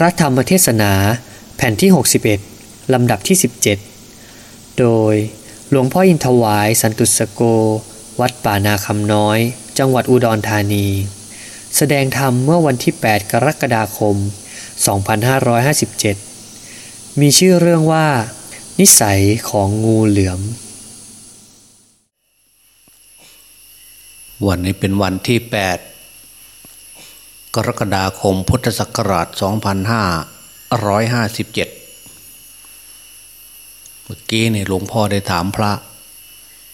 พระธรรมเทศนาแผ่นที่ 61 ลำดับที่ 17 โดยหลวงพ่ออินทวายสันตุสโก วัดป่านาคำน้อย จังหวัดอุดรธานี แสดงธรรมเมื่อวันที่ 8 กรกฎาคม 2557 มีชื่อเรื่องว่า นิสัยของงูเหลือม วันนี้เป็นวันที่ 8 กรกฎาคมพุทธศักราช 2557 เมื่อกี้นี่หลวงพ่อได้ถามพระ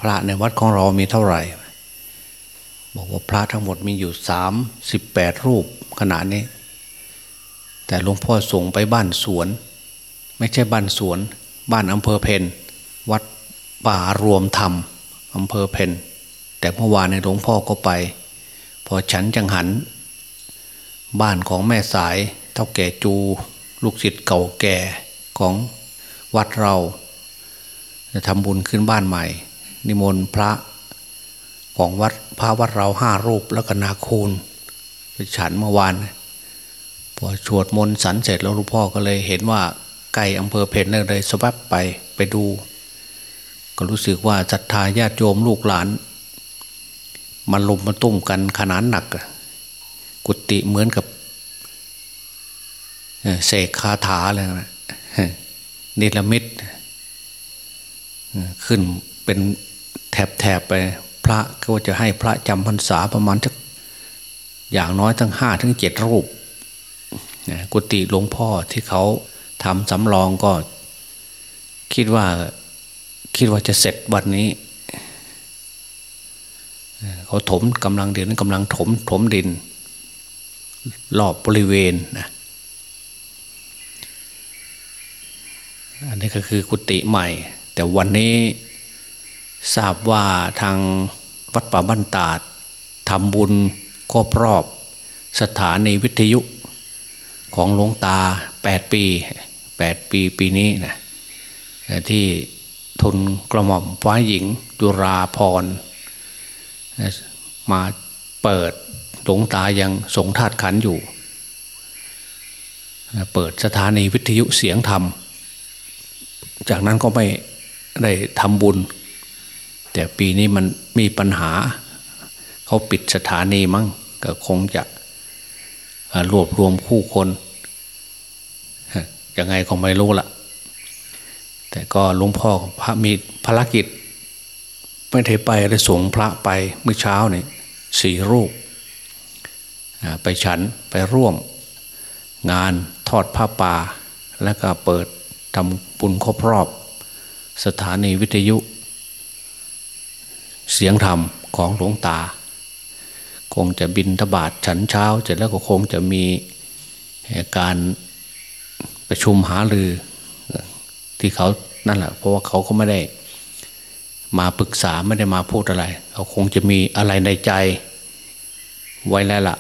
พระในวัดของเรามีเท่าไหร่ บอกว่าพระทั้งหมดมีอยู่ 38 รูปขณะนี้ แต่หลวงพ่อส่งไปบ้านสวน ไม่ใช่บ้านสวน บ้านอำเภอเพนวัดป่ารวมธรรมอำเภอเพนแต่เมื่อวานในหลวงพ่อก็ไป พอฉันจังหัน บ้านของแม่สายเท่าแก่จู ลูกศิษย์เก่าแก่ของวัดเราจะทำบุญขึ้นบ้านใหม่ นิมนต์พระของวัดพระวัดเราห้ารูปแล้วก็นาคูณไปฉันเมื่อวานพอสวดมนต์สันเสร็จแล้วลวงพ่อก็เลยเห็นว่าไก่อำเภอเพนเลยสวับไปไปดู ก็รู้สึกว่าศรัทธาญาติโยมลูกหลาน มันลุมมาตุ้มกันขนาดหนัก กุฏิเหมือนกับเสกคาถาเลยนะนิรมิตขึ้นเป็นแถบๆไป พระก็จะให้พระจำพรรษาประมาณสักอย่างน้อยทั้งห้าถึงเจ็ดรูปกุฏิหลวงพ่อที่เขาทำสำรองก็ คิดว่าคิดว่าจะเสร็จวันนี้ เขาถมกำลังเดินกำลังถมถมดิน รอบบริเวณนะอันนี้ก็คือกุฏิใหม่ แต่วันนี้ทราบว่าทางวัดป่าบ้านตาดทำบุญครบรอบสถานีวิทยุของหลวงตา 8 ปี 8 ปีปีนี้นะที่ทุนกระหม่อมฟ้าหญิงจุราพรมาเปิด หลวงตายังสงทาดขันอยู่ เปิดสถานีวิทยุเสียงธรรม จากนั้นก็ไม่ได้ทำบุญ แต่ปีนี้มันมีปัญหา เขาปิดสถานีมั้งก็คงจะรวบรวมคู่คนยังไงก็ไม่รู้ละแต่ก็หลวงพ่อพระมีภารกิจ ไม่ได้ไปเลยส่งพระไปเมื่อเช้านี่สี่รูป ไปฉันไปร่วม งานทอดผ้าป่า แล้วก็เปิดทำบุญครบรอบ สถานีวิทยุ เสียงธรรมของหลวงตา คงจะบินทบาทฉันเช้าเสร็จแล้วก็คงจะมีการประชุมหารือที่เขานั่นแหละเพราะว่าเขาก็ไม่ได้มาปรึกษาไม่ได้มาพูดอะไร เขาคงจะมีอะไรในใจไว้แล้วละ่ะ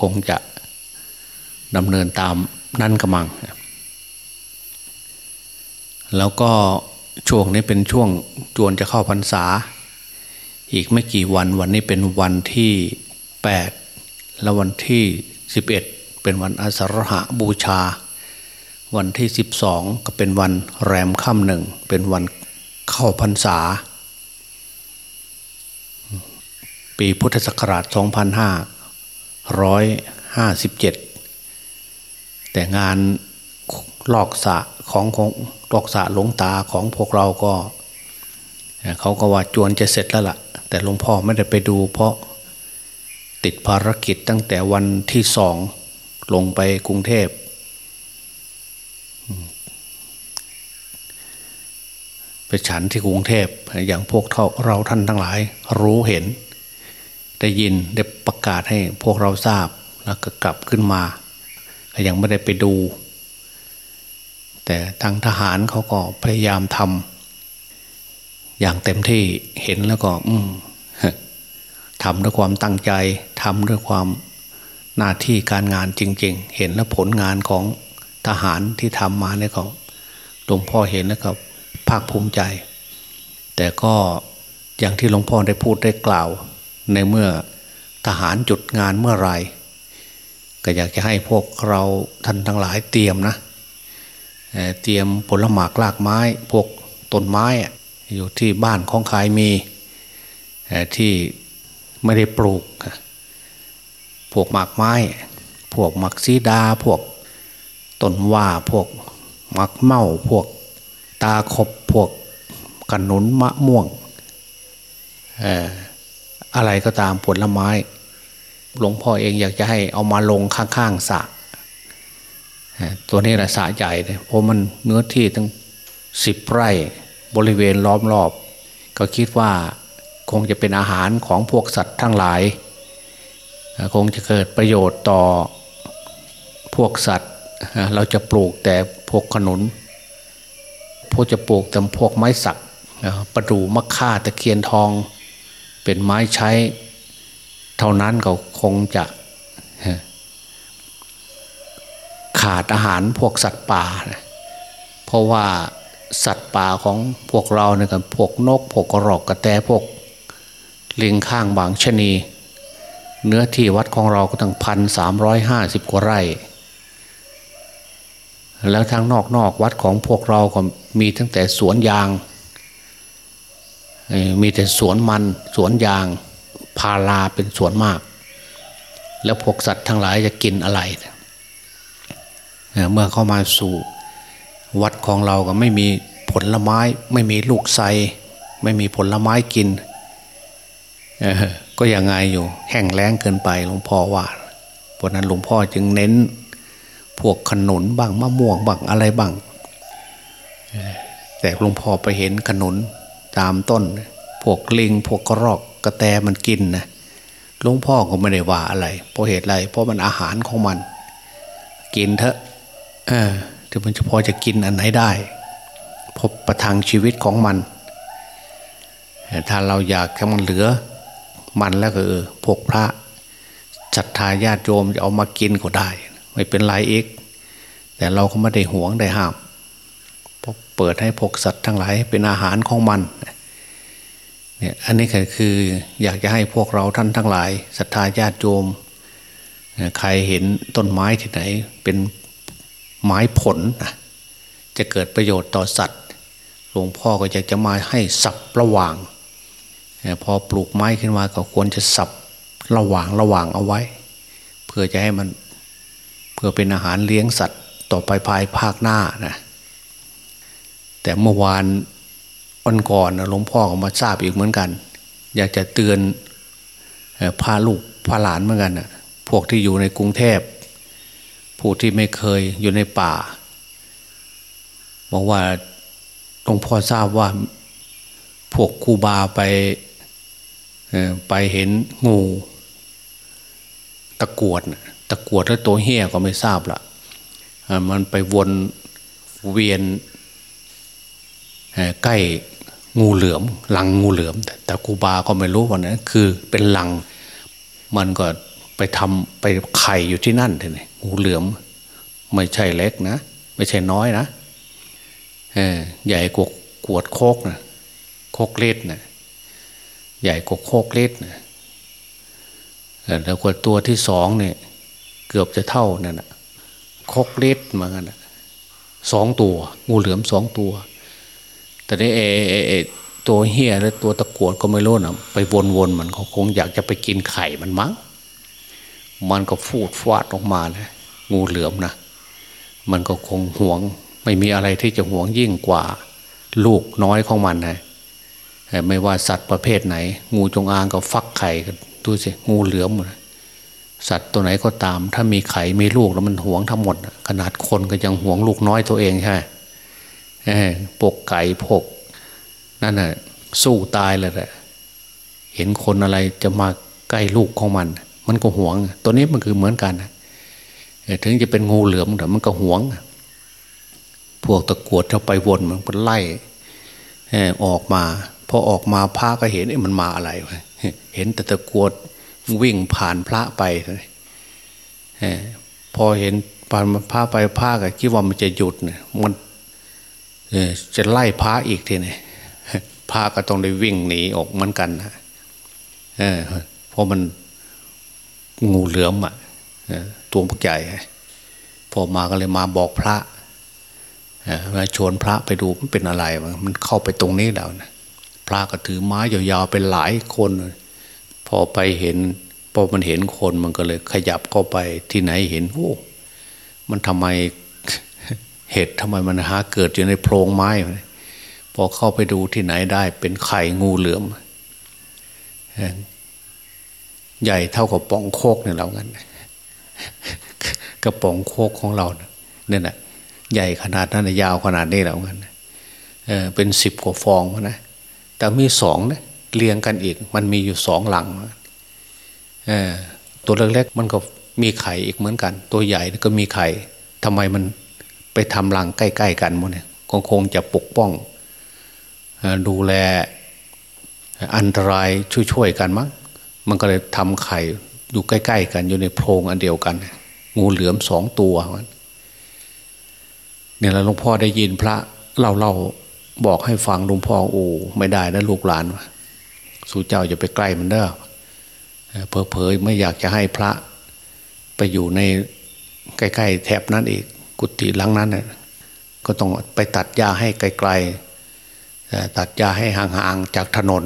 คงจะดำเนินตามนั่นกำมัง แล้วก็ช่วงนี้เป็นช่วงจวนจะเข้าพรรษา อีกไม่กี่วันวันนี้เป็นวันที่ 8 และวันที่ 11 เป็นวันอาสาฬหะบูชา วันที่ 12 ก็เป็นวันแรมค่ำหนึ่ง เป็นวันเข้าพรรษา ปีพุทธศักราช 2557แต่งานลอกสะของของลอกสะหลงตาของพวกเราก็เขาก็ว่าจวนจะเสร็จแล้วละ่ะ แต่หลวงพ่อไม่ได้ไปดู เพราะติดภารกิจตั้งแต่วันที่สองลงไปกรุงเทพไปฉันที่กรุงเทพอย่างพวกเราท่านทั้งหลายรู้เห็น ได้ยินได้ประกาศให้พวกเราทราบแล้วก็กลับขึ้นมายังไม่ได้ไปดู แต่ทางทหารเขาก็พยายามทำอย่างเต็มที่เห็นแล้วก็ อืทำด้วยความตั้งใจทำด้วยความหน้าที่การงานจริง ๆ เห็นแล้วผลงานของทหารที่ทำมาเนี่ยก็หลวงพ่อเห็นแล้วก็ภาคภูมิใจ แต่ก็อย่างที่หลวงพ่อได้พูดได้กล่าว ในเมื่อทหารจุดงานเมื่อไรก็อยากจะให้พวกเราท่านทั้งหลายเตรียมนะเตรียมผลหมากรากไม้พวกต้นไม้อยู่ที่บ้านของใครมีที่ไม่ได้ปลูก พวกหมากไม้ พวกหมากซีดา พวกต้นว่าพวกหมากเมาพวกตาขบพวกกันนุนมะม่วง อะไรก็ตามผลไม้ หลวงพ่อเองอยากจะให้เอามาลงข้างๆสระตัวนี้แหละสระใหญ่เลยเพราะมันเนื้อที่ตั้งสิบไร่บริเวณล้อมรอบ ก็คิดว่าคงจะเป็นอาหารของพวกสัตว์ทั้งหลาย คงจะเกิดประโยชน์ต่อพวกสัตว์ เราจะปลูกแต่พวกขนุน พวกจะปลูกแต่พวกไม้สักประดู่มะค่าตะเคียนทอง เป็นไม้ใช้ เท่านั้นก็คงจะขาดอาหารพวกสัตว์ป่านะเพราะว่าสัตว์ป่าของพวกเราเนี่ยกับพวกนก พวกกระรอกกระแตพวกลิงข้างบางชนี เนื้อที่วัดของเราก็ตั้งพันสามร้อยห้าสิบกว่าไร่ แล้วทางนอกนอกวัดของพวกเราก็มีตั้งแต่สวนยาง มีแต่สวนมันสวนยางพาราเป็นสวนมาก แล้วพวกสัตว์ทั้งหลายจะกินอะไร เมื่อเข้ามาสู่วัดของเราก็ไม่มีผลไม้ ไม่มีลูกไทรไม่มีผลไม้กิน ก็ยังไงอยู่แห้งแล้งเกินไปหลวงพ่อว่าเพราะนั้นหลวงพ่อจึงเน้น พวกขนุนบ้างมะม่วงบ้างอะไรบ้างแต่หลวงพ่อไปเห็นขนุน ตามต้น พวกลิงพวกกระรอกกระแตมันกินนะหลวงพ่อก็ไม่ได้ว่าอะไรเพราะเหตุอะไรเพราะมันอาหารของมัน กินเถอะเออถึงมันจะพอจะกินอันไหนได้พบประทังชีวิตของมันถ้าเราอยากให้มันเหลือมันแล้วก็เออพวกพระศรัทธาญาติโยมจะเอามากินก็ได้ ไม่เป็นไรเอกแต่เราก็ไม่ได้หวงได้ห้าม เปิดให้พวกสัตว์ทั้งหลายเป็นอาหารของมันเนี่ยอันนี้ก็คืออยากจะให้พวกเราท่านทั้งหลายศรัทธาญาติโยมใครเห็นต้นไม้ที่ไหนเป็นไม้ผลจะเกิดประโยชน์ต่อสัตว์หลวงพ่อก็อยากจะมาให้สับระหว่างพอปลูกไม้ขึ้นมาก็ควรจะสับระหว่างระหว่างเอาไว้ เพื่อจะให้มันเพื่อเป็นอาหารเลี้ยงสัตว์ต่อไปภายภาคหน้านะ แต่เมื่อวานวันก่อนหลวงพ่อก็มาทราบอีกเหมือนกัน อยากจะเตือนพาลูกพาหลานเหมือนกันนะพวกที่อยู่ในกรุงเทพผู้ที่ไม่เคยอยู่ในป่าบอกว่าหลวงพ่อทราบว่าพวกคูบาไปไปเห็นงูตะกวดตะกวดแล้วตัวเหี้ยก็ไม่ทราบละมันไปวนเวียน ใกล้งูเหลือมลังงูเหลือม แต่ครูบาก็ไม่รู้ว่านั้นคือเป็นลังมันก็ไปทำไปไข่อยู่ที่นั่นทีนี้งูเหลือม ไม่ใช่เล็กนะ ไม่ใช่น้อยนะใหญ่กว่ากวดโคกนะโคกเล็ดนะใหญ่กว่าโคกเล็ดนะแล้วกว่าตัวที่สองเนี่ย เกือบจะเท่านั่นนะโคกเล็ดเหมือนกันนะสองตัว งูเหลือมสองตัว แต่นี้เอเออตัวเฮียและตัวตะกวดก็ไม่รู้นะไปวนๆมันเขาคงอยากจะไปกินไข่มันมั้งมันก็ฟูดฟาดออกมาเลยงูเหลือมนะมันก็คงหวง ไม่มีอะไรที่จะหวงยิ่งกว่า ลูกน้อยของมันนะไม่ว่าสัตว์ประเภทไหน งูจงอางก็ฟักไข่ดูสิงูเหลือมสัตว์ตัวไหนก็ตาม ถ้ามีไข่มีลูกแล้วมันหวงทั้งหมด ขนาดคนก็ยังหวงลูกน้อยตัวเองใช่ ปกไก่พวกนั่นน่ะสู้ตายเลยแหละเห็นคนอะไรจะมาใกล้ลูกของมัน มันก็หวง ตัวนี้มันคือเหมือนกันถึงจะเป็นงูเหลือมแต่มันก็หวง พวกตะกวดเข้าไปวนมันก็ไล่ออกมาพอออกมาพระก็เห็นมันมาอะไรเห็นแต่ตะกวดวิ่งผ่านพระไปพอเห็นผ่านพระไปพระก็คิดว่ามันจะหยุดเนี่ยมัน จะไล่พระอีกทีนี่พระก็ต้องได้วิ่งหนีออกเหมือนกันนะเพราะมันงูเหลือมอะตัวพวกใหญ่พอมาก็เลยมาบอกพระมาชวนพระไปดูมันเป็นอะไร มันเข้าไปตรงนี้แล้วนะพระก็ถือไม้ยาวๆเป็นหลายคน พอไปเห็นพอมันเห็นคนมันก็เลยขยับเข้าไปที่ไหนเห็นโอ้มันทำไม เห็ดทำไมมันหาเกิดอยู่ในโพรงไม้ พอเข้าไปดูที่ไหนได้ เป็นไข่งูเหลือม ใหญ่เท่ากับป๋องโคกเนี่ยเรากันกระป๋องโคกของเราเนี่ยนะใหญ่ขนาดนั้นยาวขนาดนี้แล้วกันเออเป็นสิบกว่าฟองนะแต่มีสองนะเรียงกันอีก มันมีอยู่สองหลังเออตัวเล็กๆมันก็มีไข่อีกเหมือนกัน ตัวใหญ่ก็มีไข่ทำไมมัน ไปทำรังใกล้ ๆ กันมั้งเนี่ยคงคงจะปกป้องดูแลอันตรายช่วยๆกันมั้งมันก็เลยทำไข่อยู่ใกล้ ๆ กันอยู่ในโพรงอันเดียวกัน งูเหลือมสองตัวเนี่ยแล้วหลวงพ่อได้ยินพระเล่าเล่าบอกให้ฟังหลวงพ่อโอ้ไม่ได้นะลูกหลานสู่เจ้าจะไปใกล้มันเด้อเพอเพยไม่อยากจะให้พระไปอยู่ในใกล้ ๆ แถบนั้นอีก กุฏิหลังนั้นเนี่ยก็ต้องไปตัดหญ้าให้ไกลๆตัดหญ้าให้ห่างๆจากถนน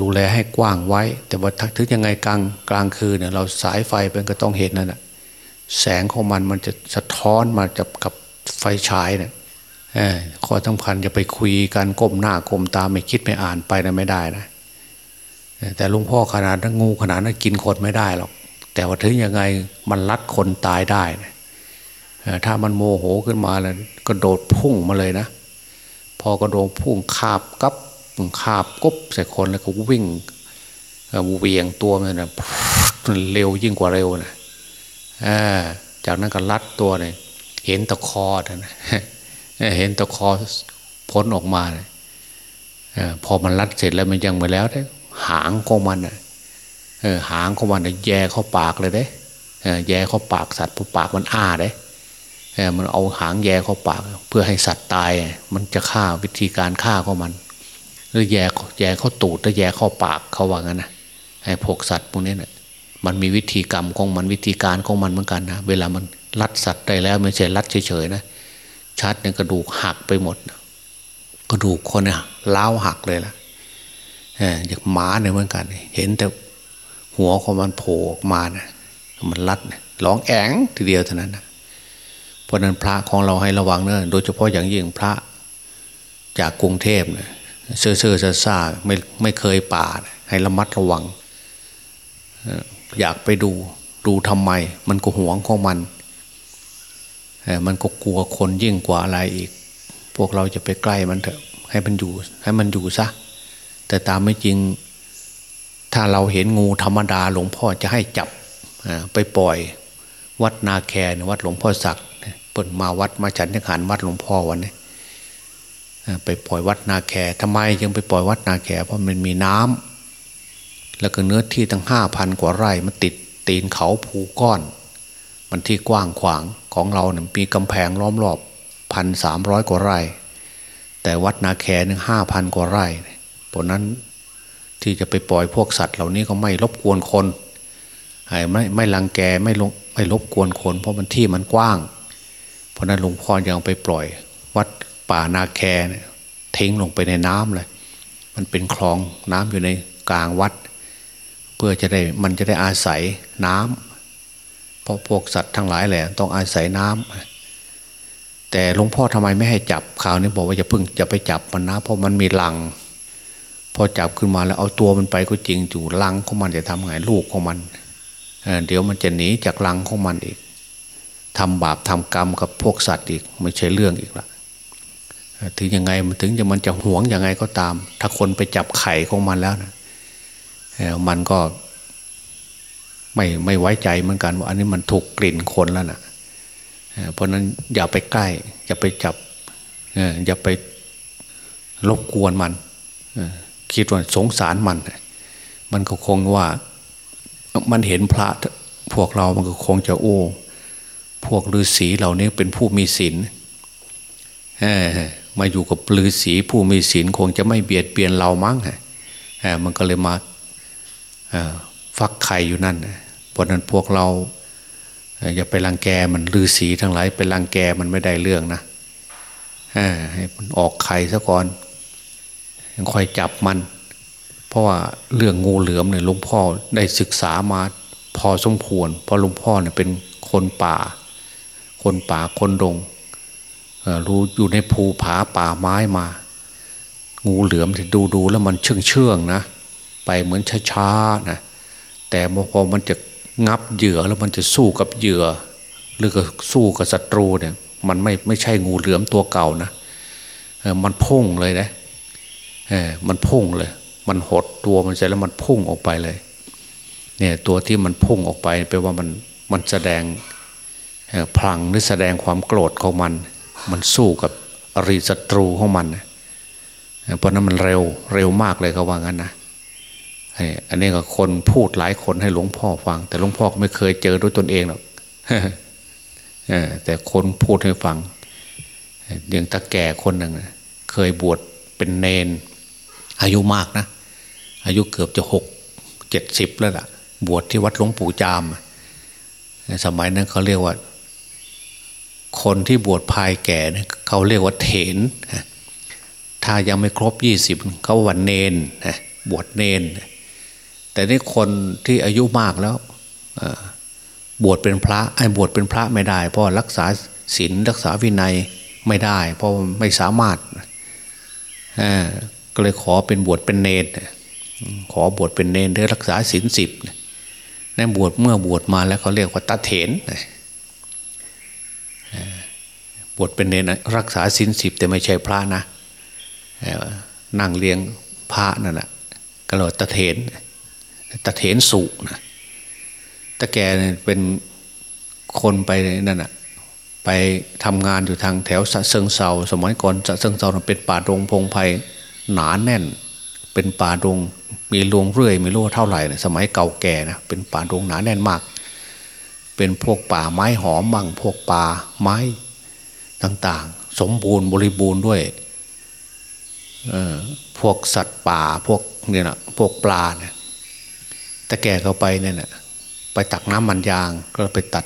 ดูแลให้กว้างไว้ แต่ว่าถึงยังไงกลางกลางคืนเนี่ยเราสายไฟเป็นก็ต้องเห็นนั่นแหะแสงของมันมันจะสะท้อนมาจับกับไฟฉายเนี่ยข้อสำคัญจะไปคุยกันก้มหน้าก้มตาไม่คิดไม่อ่านไปนะไม่ได้นะแต่ลุงพ่อขนาดนั้นงูขนาดนั้นกินคนไม่ได้หรอกแต่ว่าถึงยังไงมันลัดคนตายได้นะ ถ้ามันโมโหขึ้นมาแล้วก็โดดพุ่งมาเลยนะ พอกระโดดพุ่งคาบกับคาบกบใส่คนแล้วก็วิ่งเวียงตัวมันนะเร็วยิ่งกว่าเร็วนะจากนั้นก็ลัดตัวเนี่ยเห็นตะคอนะเห็นตะคอพ้นออกมาเนี่ยพอมันลัดเสร็จแล้วมันยังไปแล้วได้หางของมันอะหางของมันแย่เข้าปากเลยเด้แย่เข้าปากสัตว์พราะปากมันอ้าเด้ มันเอาหางแย่เข้าปาก เพื่อให้สัตว์ตาย มันจะฆ่าวิธีการฆ่าของมันหรือแย่แย่เข้าตูดหรือแย่เข้าปากเขาว่างั้นนะไอ้พวกสัตว์พวกนี้เนะี่ยมันมีวิธีกรรมของมันวิธีการของมันเหมือนกันนะเวลามันรัดสัตว์ได้แล้วไม่ใช่รัดเฉยๆนะชัดเนี่ยกระดูกหักไปหมดกระดูกคนเนี่ยล้าวหักเลยล่ะอย่างหมาเนี่ยเหมือนกัน เห็นแต่หัวของมันโผล่ออกมานะมันรัดร้องแองทีเดียวเท่านั้นนะ เพราะนั้นพระของเราให้ระวังเนอะโดยเฉพาะอย่างยิ่งพระจากกรุงเทพเนี่ยเซ่อเซ่อซ่าไม่ไม่เคยป่าให้ระมัดระวัง อยากไปดูดูทำไม มันก็หวงของมัน มันก็กลัวคนยิ่งกว่าอะไรอีก พวกเราจะไปใกล้มันเถอะให้มันอยู่ให้มันอยู่ซะแต่ตามไม่จริงถ้าเราเห็นงูธรรมดาหลวงพ่อจะให้จับไปปล่อย วัดนาแควัดหลวงพ่อศักดิ์ เปิดมาวัดมาฉันยังหารวัดหลวงพ่อวันนี้ไปปล่อยวัดนาแคทำไมยังไปปล่อยวัดนาแคเพราะมันมีน้ำแล้วก็เนื้อที่ตั้งห้าพันกว่าไร่มันติดตีนเขาภูก้อน มันที่กว้างขวางของเราเนี่ยมีกำแพงล้อมรอบพันสามร้อยกว่าไร่ แต่วัดนาแคหนึ่งห้าพันกว่าไร่เพราะนั้นที่จะไปปล่อยพวกสัตว์เหล่านี้ก็ไม่รบกวนคนไม่ไม่ลังแกไม่ลงไม่รบกวนคน เพราะมันที่มันกว้าง ราะนั้นหลวงพ่อยังไปปล่อย วัดป่านาแคเนี่ยทิ้งลงไปในน้ำเลย มันเป็นคลองน้ำอยู่ในกลางวัด เพื่อจะได้มันจะได้อาศัยน้ำเพราะพวกสัตว์ทั้งหลายแหละต้องอาศัยน้ำแต่หลวงพ่อทำไมไม่ให้จับข่าวนี้บอกว่าจะพึ่งจะไปจับมันนะ เพราะมันมีลัง พอจับขึ้นมาแล้วเอาตัวมันไปก็จริงจู่ลังของมันจะทำไงลูกของมันเเดี๋ยวมันจะหนีจากลังของมันอีก ทำบาปทำกรรมกับพวกสัตว์อีกไม่ใช่เรื่องอีกละถึงยังไงมันถึงจะมันจะหวงยังไงก็ตาม ถ้าคนไปจับไข่ของมันแล้วนะมันก็ ไม่ไม่ไว้ใจเหมือนกันว่าอันนี้มันถูกกลิ่นคนแล้วนะเพราะนั้นอย่าไปใกล้ อย่าไปจับอย่าไปรบกวนมันคิดว่าสงสารมัน มันก็คงว่า มันเห็นพระพวกเรามันก็คงจะโอ้ พวกฤาษีเหล่านี้เป็นผู้มีศีลมาอยู่กับฤาษีผู้มีศีลคงจะไม่เบียดเบียนเรามั้งฮะมันก็เลยมาฟักไข่อยู่นั่นเพราะนั้นพวกเราอย่าไปรังแกมันลือสีทั้งหลายไปรังแกมันไม่ได้เรื่องนะให้มันออกไข่ซะก่อนยังค่อยจับมัน เพราะว่าเรื่องงูเหลือมเนี่ยหลวงพ่อได้ศึกษามาพอสมควรเพราะหลวงพ่อเนี่ยเป็นคนป่า คนป่าคนดงรู้อยู่ในภูผาป่าไม้มา งูเหลือมที่ดูดูแล้วมันเชื่องเชื่องนะ ไปเหมือนช้าๆนะแต่พอมันจะงับเหยื่อแล้วมันจะสู้กับเหยื่อ หรือก็สู้กับศัตรูเนี่ย มันไม่ไม่ใช่งูเหลือมตัวเก่านะมันพุ่งเลยนะมันพุ่งเลย มันหดตัวมันเสร็จแล้วมันพุ่งออกไปเลย เนี่ยตัวที่มันพุ่งออกไปแปลว่ามันมันแสดง พลังหรือแสดงความโกรธของมัน มันสู้กับอริศัตรูของมันเพราะนั้นมันเร็วเร็วมากเลยเขาว่างั้นนะอันนี้ก็คนพูดหลายคนให้หลวงพ่อฟัง แต่หลวงพ่อไม่เคยเจอด้วยตนเองหรอกแต่คนพูดให้ฟังอย่างตาแก่คนหนึ่งเคยบวชเป็นเนน อายุมากนะ อายุเกือบจะหกเจ็ดสิบแล้วล่ะ บวชที่วัดหลวงปู่จาม สมัยนั้นเขาเรียกว่า คนที่บวชภายแก่เขาเรียกว่าเถนถ้ายังไม่ครบยี่สิบเขาวันเนนบวชเนน แต่นี่คนที่อายุมากแล้วบวชเป็นพระไอ้บวชเป็นพระไม่ได้ เพราะรักษาศีลรักษาวินัยไม่ได้ เพราะไม่สามารถก็เลยขอเป็นบวชเป็นเนรขอบวชเป็นเนรเพื่อรักษาศีลสิบนั่นบวชเมื่อบวชมาแล้วเขาเรียกว่าตาเถน บวชเป็นเนรรักษาศีลสิบแต่ไม่ใช่พระนะนั่งเลี้ยงพระนั่นแหละก็เลยตาเถนตะเถนสุนะตะแกเป็นคนไปนั่นน่ะไปทำงานอยู่ทางแถวฉะเชิงเทราสมัยก่อนฉะเชิงเทราเป็นป่าดงพงไพรหนาแน่น เป็นป่าดงมีลวงเรื่อยม่รู้เท่าไหร่นะสมัยเก่าแก่นะเป็นป่าดงหนาแน่นมาก เป็นพวกป่าไม้หอมบ้างพวกป่าไม้ต่างๆ สมบูรณ์บริบูรณ์ด้วยพวกสัตว์ป่าพวกเนี่ยนะพวกปลาเนี่ยต่แก่เขาไปเนี่ยนะไปตักน้ำมันยางก็ไปตัด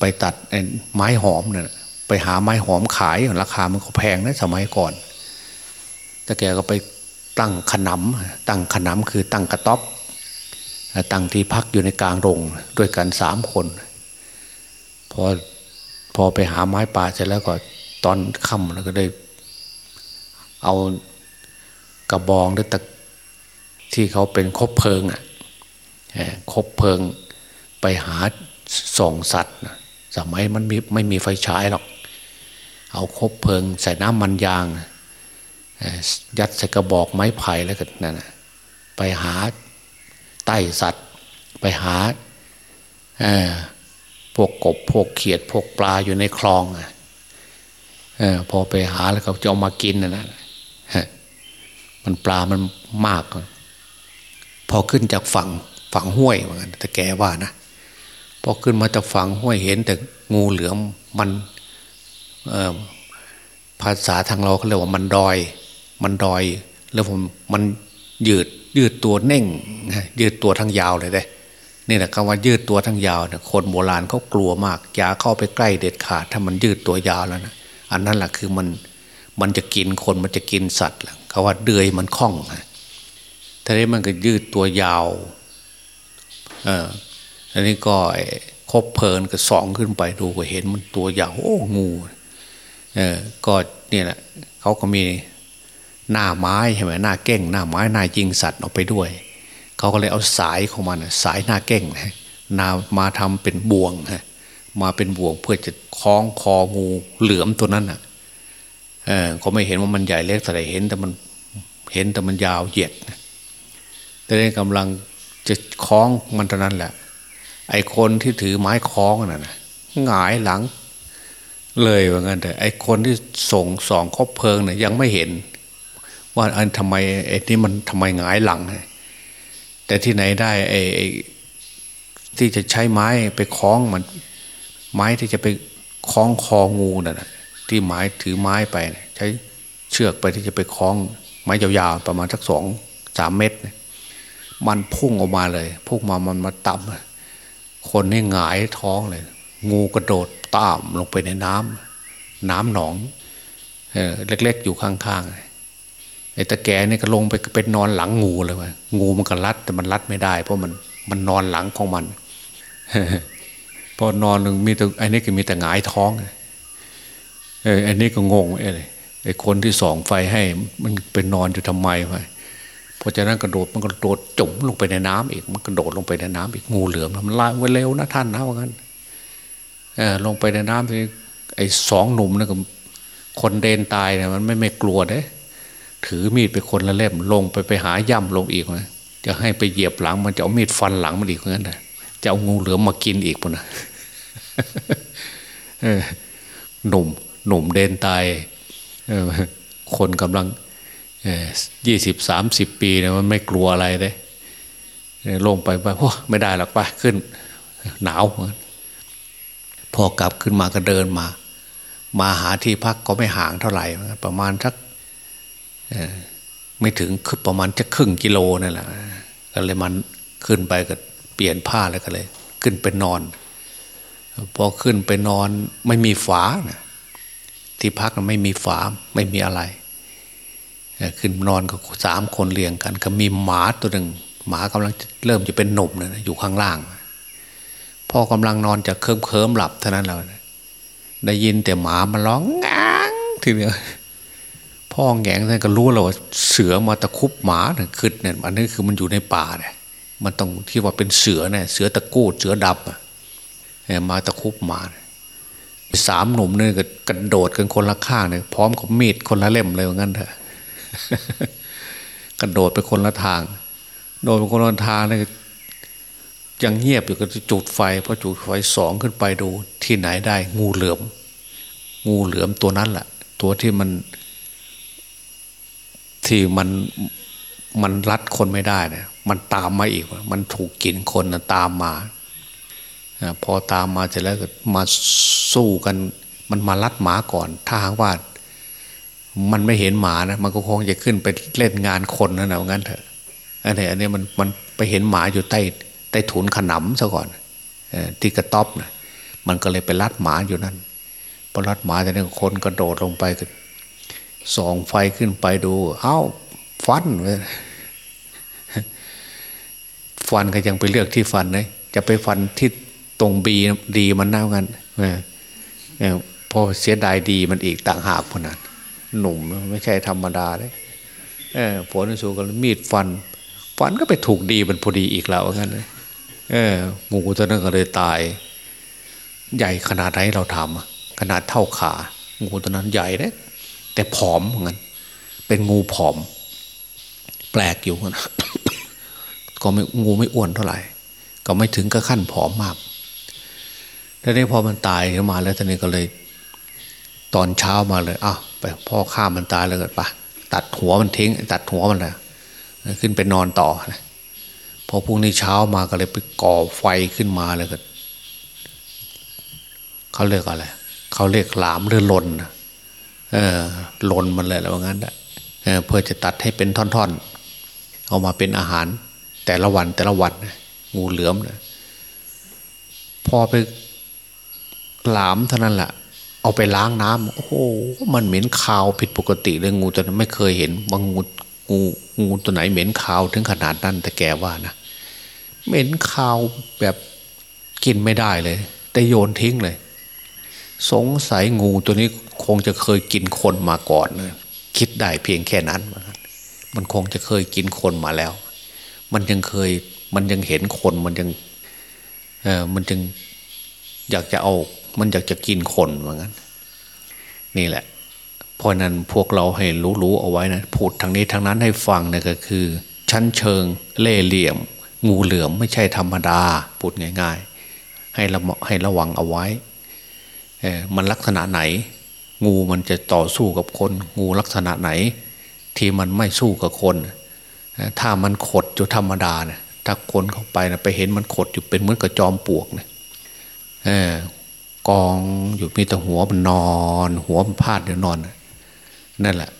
ไปตัดไม้หอมเนี่ยไปหาไม้หอมขายราคามันก็แพงนะสมัยก่อนต่แก่ก็ไปตั้งขนำตั้งขนำคือตั้งกระต๊อบ ตั้งที่พักอยู่ในกลางโรงด้วยกันสามคน พอพอไปหาไม้ป่าเสร็จแล้วก็ตอนค่ำแล้วก็ได้ เอากระบองหรือตะที่เขาเป็นคบเพลิงอะคบเพลิงไปหาส่องสัตว์สมัยมันมไม่มีไฟฉายหรอก เอาคบเพลิงใส่น้ำมันยาง ยัดใส่กระบอกไม้ไผ่แล้วกันนั่นไปหา ใต้สัตว์ไปหาพวกกบพวกเขียดพวกปลาอยู่ในคลองอพอไปหาแล้วเขาจะเอามากินนะนะมันปลามันมาก พอขึ้นจากฝั่งฝั่งห้วยเหมือนกันแต่แกว่านะพอขึ้นมาจากฝั่งห้วยเห็นแต่งูเหลือมมันภาษาทางเราเขาเรียกว่ามันดอย มันดอย แล้วผมมันยืด ยืดตัวเน่งยืดตัวทั้งยาวเลยเด้นี่แหละคำว่ายืดตัวทั้งยาวเนี่ยคนโบราณเขากลัวมากอย่าเข้าไปใกล้เด็ดขาด ถ้ามันยืดตัวยาวแล้วนะอันนั้นแหละคือมันมันจะกินคนมันจะกินสัตว์เขาว่าเดือยมันคล่องทีนี้มันก็ยืดตัวยาวเอออันนี้ก็คบเพลินก็สองขึ้นไปดูก็เห็นมันตัวยาวโอ้งูเออก็เนี่ยแหละเขาก็มี หน้าไม้ใช่ไหมหน้าเก้ง หน้าไม้หน้ายิงสัตว์ออกไปด้วย เขาก็เลยเอาสายของมันสายหน้าเก้งนามาทำเป็นบ่วงฮะมาเป็นบ่วงเพื่อจะคล้องคองูเหลือมตัวนั้นอะเออเขาไม่เห็นว่ามันใหญ่เล็กแต่เห็นแต่มันเห็นแต่มันยาวเหยียดแต่ในกำลังจะคล้องมันเท่านั้นแหละ ไอ้คนที่ถือไม้คล้องน่ะนะหงายหลัง เลยว่างั้นแต่ไอ้คนที่ส่งสองคบเพลิงเนี่ยยังไม่เห็น ว่าอันทำไมไอ้นี่มันทำไมหงายหลัง แต่ที่ไหนได้ไอ้ที่จะใช้ไม้ไปคล้องมัน ไม้ที่จะไปคล้องคองูน่ะที่ไม้ถือไม้ไป ใช้เชือกไปที่จะไปคล้อง ไม้ยาวๆประมาณสักสองสามเมตร มันพุ่งออกมาเลยพุ่งมามันมาต่ำคนนี่หงายท้องเลย งูกระโดดตามลงไปในน้ำน้ำหนองเออเล็ก ๆ อยู่ข้างๆ ไอ้ตะแกเนี่ยก็ลงไปเป็นนอนหลังงูเลยว่ะงูมันก็รัดแต่มันรัดไม่ได้ เพราะมันมันนอนหลังของมันพอนอนหนึ่งมีแต่ไอ้นี่ก็มีแต่หงายท้องเออไอ้นี่ก็งงไอ้เลยไอ้คนที่ส่องไฟให้ มันเป็นนอนอยู่ทำไมวะเพราะฉะนั้นกระโดดมันกระโดดจุ่มลงไปในน้ำอีกมันกระโดดลงไปในน้ำอีกงูเหลือมมันลายไว้เร็วนะท่านนะว่างั้นเออลงไปในน้ำทีไอ้สองหนุ่มนี่ก็คนเดนตายเนี่ยมันไม่ไม่กลัวเด้ ถือมีดไปคนละเล่ม ลงไปไปหาย่ำลงอีกนะจะให้ไปเหยียบหลังมันจะเอามีดฟันหลังมันอีกเหมือนกันนะจะเอางูเหลือมมากินอีกปุ่นนะหนุ่ม หนุ่มเดนตายคนกำลังยี่สิบสามสิบปีเนี่ยมันไม่กลัวอะไรเลยลงไปไปโอ้ไม่ได้หรอกไปขึ้น หนาว พอกลับขึ้นมาก็เดินมา มาหาที่พักก็ไม่ห่างเท่าไหร่ ประมาณสัก ไม่ถึงคือประมาณจะครึ่งกิโลนั่นแหละก็เลยมันขึ้นไปก็เปลี่ยนผ้าแล้วก็เลย ขึ้นไปนอน พอขึ้นไปนอนไม่มีฝานะที่พักไม่มีฝาไม่มีอะไร ขึ้นนอนก็สามคนเรียงกัน ก็มีหมาตัวหนึ่งหมากำลังเริ่มจะเป็นหนุ่มนะอยู่ข้างล่าง พ่อกำลังนอนจะเคิมเคิมหลับเท่านั้นเราได้ยินแต่หมามันร้องง้างทีเดียว พ่อแงงท่านก็รู้แล้วว่าเสือมาตะคุบหมาเนี่ยขึ้นเนี่ยอันนี้คือมันอยู่ในป่าเนี่ยมันต้องที่ว่าเป็นเสือเนี่ยเสือตะกูดเสือดับอะมาตะคุบหมาสามหนุ่มเนี่ยก็กระโดดกันคนละข้างเนี่ยพร้อมกับมีดคนละเล่มเลยว่างั้นเถอะกระโดดไปคนละทาง โดดไปคนละทางเนี่ยยังเงียบอยู่ก็จุดไฟพอจุดไฟสองขึ้นไปดูที่ไหนได้ งูเหลือม งูเหลือมตัวนั้นแหละตัวที่มัน ที่มันมันรัดคนไม่ได้เนี่ยมันตามมาอีก มันถูกกินคนนะตามมาพอตามมาเสร็จแล้วก็มาสู้กัน มันมารัดหมาก่อน ถ้าหากว่า มันไม่เห็นหมานะมันก็คงจะขึ้นไปเล่นงานคนนั่นเอางั้นเถอะอันนี้อันนี้มันมันไปเห็นหมาอยู่ใต้ใต้ถุนขนำซะก่อนที่กระต๊อบนะมันก็เลยไปลัดหมาอยู่นั่นพอลัดหมาแต่นี่คนกระโดดลงไปก็ ส่องไฟขึ้นไปดู เอ้า ฟันเลยฟันก็ยังไปเลือกที่ฟันเลยจะไปฟันที่ตรงบีดีมันน่ากันพอเสียดายดีมันอีกต่างหากพนั้นหนุ่มไม่ใช่ธรรมดาเลยเออผลสูงก็มีดฟัน ฟันก็ไปถูกดีมันพอดีอีกแล้วงั้นเลยเอองูตัวนั้นก็เลยตาย ใหญ่ขนาดไหนเราทำขนาดเท่าขา งูตัวนั้นใหญ่เลย แต่ผอมเหมือนกันเป็นงูผอม แปลกอยู่นะก็ไม่งูไม่อ้วนเท่าไหร่ ก็ไม่ถึงกับขั้นผอมมากทีนี้พอมันตายขึ้นมาแล้วทีนี้ก็เลย ตอนเช้ามาเลยอ้าวไปพ่อฆ่ามันตายเลยปะตัดหัวมันทิ้ง ตัดหัวมันเลยขึ้นไปนอนต่อนะพอพรุ่งนี้เช้ามาก็เลยไปก่อไฟขึ้นมาเลยก็เขาเรียกอะไรเขาเรียกหลามหรือลนเอ อลนมันเลยแล้วงั้นเออเพื่อจะตัดให้เป็นท่อนๆ เอามาเป็นอาหาร แต่ละวันแต่ละวันงูเหลือมนะพอไปหลามเท่านั้นแหละเอาไปล้างน้ำโอ้โหมันเหม็นคาวผิดปกติเลยงูตัวนั้นไม่เคยเห็นบางงูงูงูตัวไหนเหม็นคาวถึงขนาดนั้นแต่แกว่านะเหม็นคาวแบบกินไม่ได้เลย แต่โยนทิ้งเลย สงสัยงูตัวนี้ คงจะเคยกินคนมาก่อนเลยคิดได้เพียงแค่นั้น มันคงจะเคยกินคนมาแล้ว มันยังเคยมันยังเห็นคนมันยังเออมันยังอยากจะเอา มันอยากจะกินคนเหมือนกันนี่แหละ เพราะนั้นพวกเราให้รู้ๆเอาไว้นะพูดทางนี้ทางนั้นให้ฟังนะก็คือ ชั้นเชิงเล่เหลี่ยม งูเหลือมไม่ใช่ธรรมดาพูดง่าย ๆ ให้ระให้ระวังเอาไว้เออมันลักษณะไหน งูมันจะต่อสู้กับคน งูลักษณะไหน ที่มันไม่สู้กับคน ถ้ามันขดอยู่ธรรมดาเนะถ้าคนเข้าไปนะไปเห็นมันขดอยู่เป็นเหมือนกับจอมปลวกเนะกองอยู่มีแต่หัวมันนอน หัวมันพาดเดี๋ยวนอนนั่นแหละ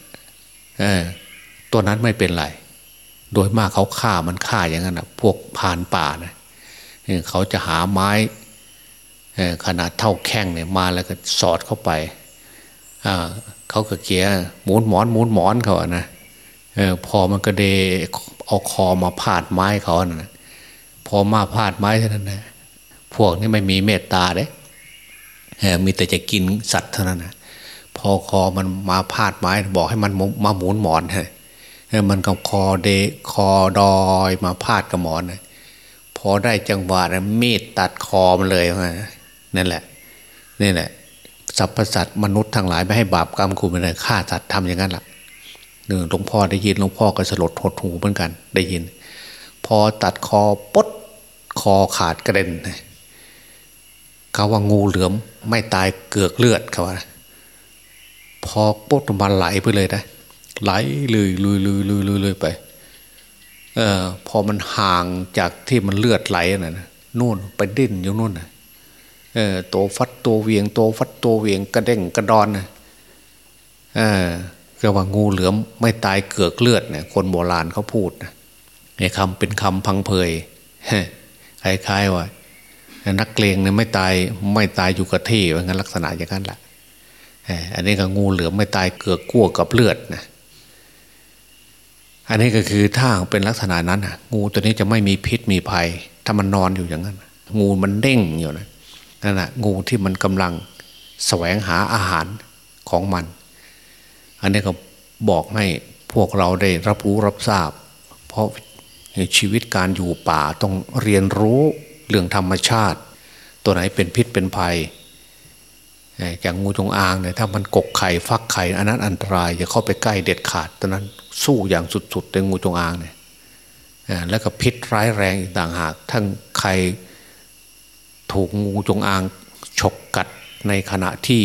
ตัวนั้นไม่เป็นไร โดยมากเขาฆ่ามันฆ่าอย่างนั้นนะพวกผ่านป่านะเขาจะหาไม้ขนาดเท่าแข้งเนี่ยมาแล้วก็สอดเข้าไป เขาก็เกียหมุนหมอนหมุนหมอนเขาอะนะพอมันก็เดเอาคอมาพาดไม้เขานะพอมาพาดไม้เท่านั้นนะพวกนี้ไม่มีเมตตาเด้มีแต่จะกินสัตว์เท่านั้นนะพอคอมันมาพาดไม้ บอกให้มันมาหมุนหมอนให้มันก็คอเดคอดอยมาพาดกับหมอนนะพอได้จังหวะนะมีดตัดคอมันเลยนั่นแหละนี่แหละ สรรพสัตว์มนุษย์ทั้งหลายไม่ให้บาปกรรมคุณไปเลยฆ่าสัตว์ทำอย่างนั้นแหละหนึ่งหลวงพ่อได้ยินหลวงพ่อก็สลดหดหูเหมือนกัน ได้ยิน พอตัดคอปดคอขาดกระเด็นเขาว่างูเหลือมไม่ตายเกือกเลือดเขาว่าพอปุ๊บมันไหลไปเลยนะไหลเลยลุยลุยลุยลุยลุยไป เออพอมันห่างจากที่มันเลือดไหลน่ะนู่นไปดิ้นอยู่นู่นน่ะ เออโตฟัดโตเวียงโตฟัดโตเวียงกระเด้งกระดอนนะเออก็ว่างูเหลือมไม่ตายเกือกเลือดเนี่ยคนโบราณเขาพูดนะไอ้คำเป็นคำพังเพยคล้ายๆว่านักเลงเนี่ยไม่ตายไม่ตายอยู่กับที่ว่างั้นลักษณะอย่างนั้นแหละอันนี้ก็งูเหลือมไม่ตายเกือกกั้วกับเลือดนะอันนี้ก็คือถ้าเป็นลักษณะนั้นงูตัวนี้จะไม่มีพิษมีภัย ถ้ามันนอนอยู่อย่างนั้น งูมันเด้งอยู่นะ นั่นแหะงูที่มันกำลังแสวงหาอาหารของมัน อันนี้ก็บอกให้พวกเราได้รับรู้รับทราบ เพราะชีวิตการอยู่ป่าต้องเรียนรู้เรื่องธรรมชาติ ตัวไหนเป็นพิษเป็นภัยอย่างงูจงอางเนี่ยถ้ามันกกไข่ฟักไข่อันนั้นอันตรายอย่าเข้าไปใกล้เด็ดขาดตอนนั้นสู้อย่างสุดๆในงูจงอางเนี่ยแล้วก็พิษร้ายแรงอีกต่างหาก ทั้งใคร ถูกงูจงอางฉกกัดในขณะที่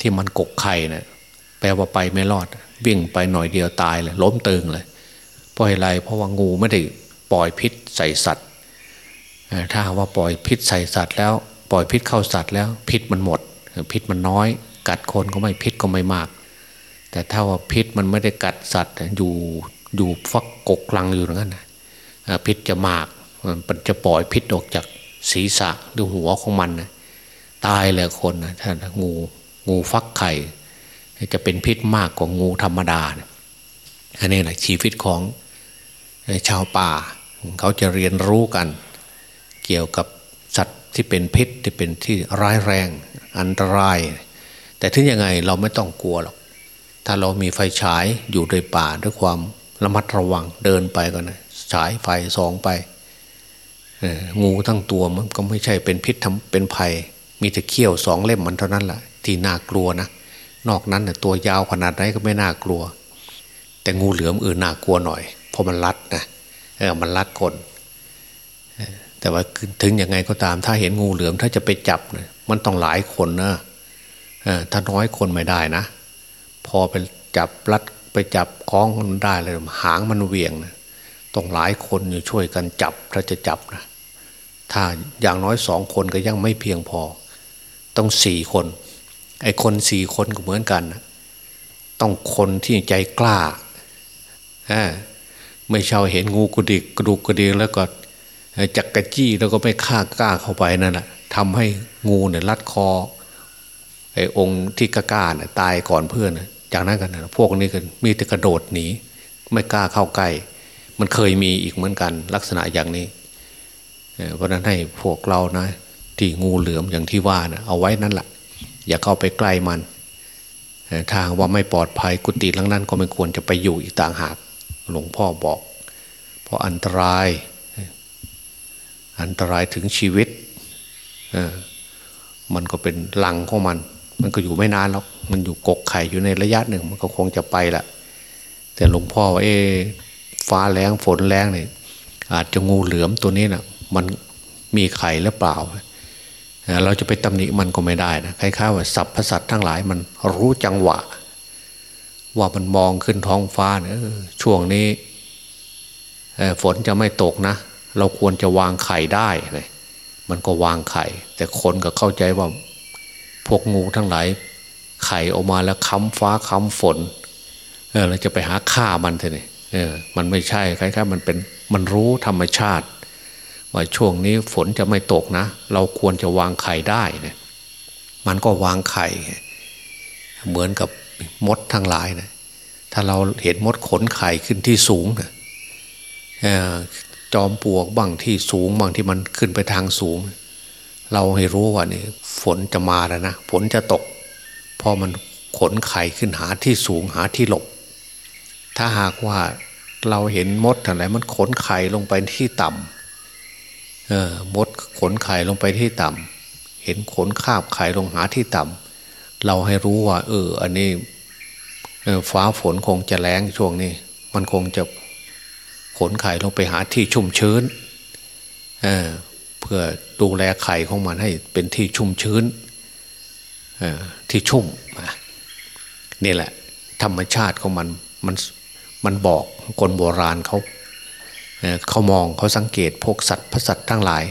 ที่มันกกไข่เนี่ยแปลว่าไปไม่รอด วิ่งไปหน่อยเดียวตายเลยล้มตึงเลยเพราะอะไรเพราะว่างูไม่ได้ปล่อยพิษใส่สัตว์ถ้าว่าปล่อยพิษใส่สัตว์แล้วปล่อยพิษเข้าสัตว์แล้วพิษมันหมด พิษมันน้อย กัดคนก็ไม่พิษก็ไม่มาก แต่ถ้าว่าพิษมันไม่ได้กัดสัตว์อยู่อยู่ฟักกกลังอยู่อย่างนั้นพิษจะมากมันจะปล่อยพิษออกจาก ศีรษะหรือหัวของมันตายเลยคนนะถ้างูงูฟักไข่ จะเป็นพิษมากกว่างูธรรมดาอันนี้แหละชีวิตของชาวป่า เขาจะเรียนรู้กัน เกี่ยวกับสัตว์ที่เป็นพิษที่เป็นที่ร้ายแรงอันตราย แต่ถึงยังไงเราไม่ต้องกลัวหรอกถ้าเรามีไฟฉายอยู่ในป่าด้วยความระมัดระวังเดินไปก็นะฉายไฟสองไป งูทั้งตัวมันก็ไม่ใช่เป็นพิษทำเป็นภัย มีแต่เขี้ยวสองเล่มมันเท่านั้นแหละที่น่ากลัวนะนอกนั้นนะตัวยาวขนาดไหนก็ไม่น่ากลัว แต่งูเหลือมอื่นน่ากลัวหน่อยเพราะมันรัดนะเออมันรัดคนแต่ว่าถึงยังไงก็ตาม ถ้าเห็นงูเหลือมถ้าจะไปจับเนี่ยมันต้องหลายคนนะถ้าน้อยคนไม่ได้นะ พอไปจับรัดไปจับคล้องมันได้เลยหางมันเวียงนะต้องหลายคนอยู่ช่วยกันจับถ้าจะจับนะ ถ้าอย่างน้อยสองคนก็ยังไม่เพียงพอ ต้องสี่คน ไอ้คนสี่คนก็เหมือนกันนะต้องคนที่ใจกล้าไม่เช่าเห็นงูกระดิกกระดูกกระดิกแล้วก็จักกระจี้แล้วก็ไม่ฆ่ากล้าเข้าไปนั่นแหละทำให้งูเนี่ยรัดคอไอ้องค์ที่กล้าเนี่ยตายก่อนเพื่อนจากนั้นกันนะพวกนี้กันมีแต่กระโดดหนีไม่กล้าเข้าใกล้ มันเคยมีอีกเหมือนกัน ลักษณะอย่างนี้ เพราะนั้นให้พวกเรานะ ที่งูเหลือมอย่างที่ว่านะเอาไว้นั่นแหละอย่าเข้าไปใกล้มันทางว่าไม่ปลอดภัยกุฏิหลังนั้นก็ไม่ควรจะไปอยู่อีกต่างหากหลวงพ่อบอก เพราะอันตราย อันตรายถึงชีวิตมันก็เป็นหลังของมัน มันก็อยู่ไม่นานหรอกมันอยู่กกไข่อยู่ในระยะหนึ่ง มันก็คงจะไปละแต่หลวงพ่อว่าเอฟ้าแรงฝนแรงเนี่ยอาจจะงูเหลือมตัวนี้นะ่ะ มันมีไข่หรือเปล่า เราจะไปตำหนิมันก็ไม่ได้นะคล้ายๆว่าสัพพสัตทั้งหลายมันรู้จังหวะ ว่ามันมองขึ้นท้องฟ้าเนี่ยช่วงนี้ฝนจะไม่ตกนะ เราควรจะวางไข่ได้เลยมันก็วางไข่ แต่คนก็เข้าใจว่าพวกงูทั้งหลายไข่ออกมาแล้วค้ำฟ้าค้ำฝนเออเราจะไปหาฆ่ามันเถอะนี่เออ มันไม่ใช่คล้ายๆมันเป็นมันรู้ธรรมชาติ ว่าช่วงนี้ฝนจะไม่ตกนะ เราควรจะวางไข่ได้เนี่ยมันก็วางไข่ เหมือนกับมดทั้งหลายนะถ้าเราเห็นมดขนไข่ขึ้นที่สูงนะจอมปลวกบ้างที่สูงบางที่มันขึ้นไปทางสูง เราให้รู้ว่านี่ฝนจะมาแล้วนะฝนจะตกพอมันขนไข่ขึ้นหาที่สูงหาที่หลบ ถ้าหากว่าเราเห็นมดอะไรมันขนไข่ลงไปที่ต่ำ ออมดขนไข่ลงไปที่ต่ำเห็นขนคาบไข่ลงหาที่ต่ำเราให้รู้ว่า เออ อันนี้ฟ้าฝนคงจะแรงช่วงนี้ มันคงจะขนไข่ลงไปหาที่ชุ่มชื้นเเพื่อดูแลไข่ของมันให้เป็นที่ชุ่มชื้นที่ชุ่มนี่แหละ ธรรมชาติของมันมันมันบอกคนโบราณเขา เขามองเขาสังเกตพวกสัตว์พสัตว์ทั้งหลาย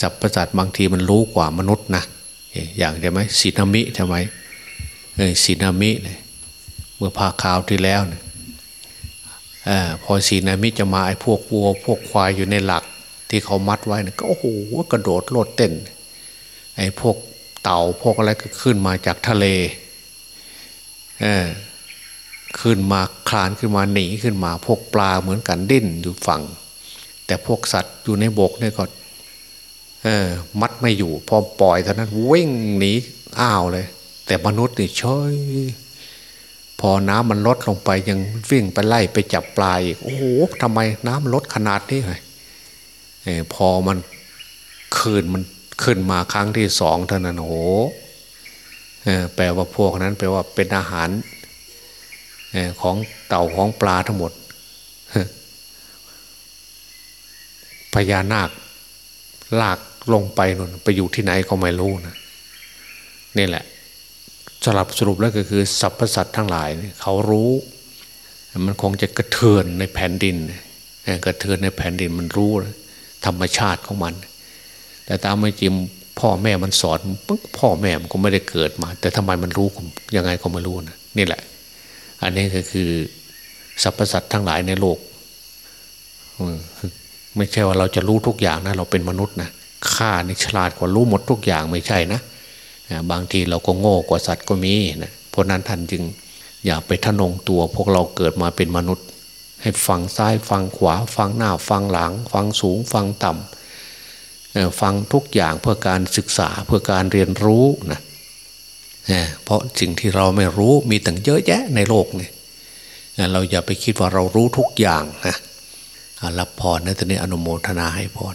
สัตว์พสัตว์บางทีมันรู้กว่ามนุษย์นะอย่างใช่ไหมสีนามิใช่ไหมสีนามิเนี่ยเมื่อพาคราวที่แล้วเนี่ยอพอสีนามิจะมาไอ้พวกวัวพวกควายอยู่ในหลักที่เขามัดไว้เนี่ยก็โอ้โหกระโดดโลดเต้นไอ้พวกเต่าพวกอะไรก็ขึ้นมาจากทะเลเอ ขึ้นมาคลานขึ้นมาหนีขึ้นมาพวกปลาเหมือนกันดิ้นอยู่ฝั่ง แต่พวกสัตว์อยู่ในบกเนี่ยก็มัดไม่อยู่ พอปล่อยเท่านั้นวิ่งหนีอ้าวเลย แต่มนุษย์นี่ช่อยพอน้ำมันลดลงไปยังวิ่งไปไล่ไปจับปลาอีกโอ้โหทำไมน้ำลดขนาดนี้เลยพอมันคืนมันขึ้นมาครั้งที่สองเท่านั้นโอ้โหแปลว่าพวกนั้นแปลว่าเป็นอาหาร ของเต่าของปลาทั้งหมดพญานาค ลากลงไปนนไปอยู่ที่ไหนก็ไม่รู้นะนี่แหละสลับสรุปแล้วก็คือสรรพสัตว์ทั้งหลายเขารู้ มันคงจะกระเทือนในแผ่นดินกระเทือนในแผ่นดินมันรู้ธรรมชาติของมัน แต่ตามไม่จริงพ่อแม่มันสอนปุ๊บพ่อแม่มันก็ไม่ได้เกิดมา แต่ทำไมมันรู้ยังไงก็ไม่รู้นะนี่แหละ อันนี้ก็คือสรรพสัตว์ทั้งหลายในโลกไม่ใช่ว่าเราจะรู้ทุกอย่างนะ เราเป็นมนุษย์นะข้านี่ฉลาดกว่ารู้หมดทุกอย่างไม่ใช่นะบางทีเราก็โง่กว่าสัตว์ก็มีนะเพราะนั้นท่านจึงอย่าไปทะนงตัว พวกเราเกิดมาเป็นมนุษย์ ให้ฟังซ้ายฟังขวา ฟังหน้าฟังหลัง ฟังสูงฟังต่ำฟังทุกอย่างเพื่อการศึกษาเพื่อการเรียนรู้นะ เพราะสิ่งที่เราไม่รู้มีตั้งเยอะแยะในโลกนี่เราอย่าไปคิดว่าเรารู้ทุกอย่างนะรับพรนะตอนนี้อนุโมทนาให้พร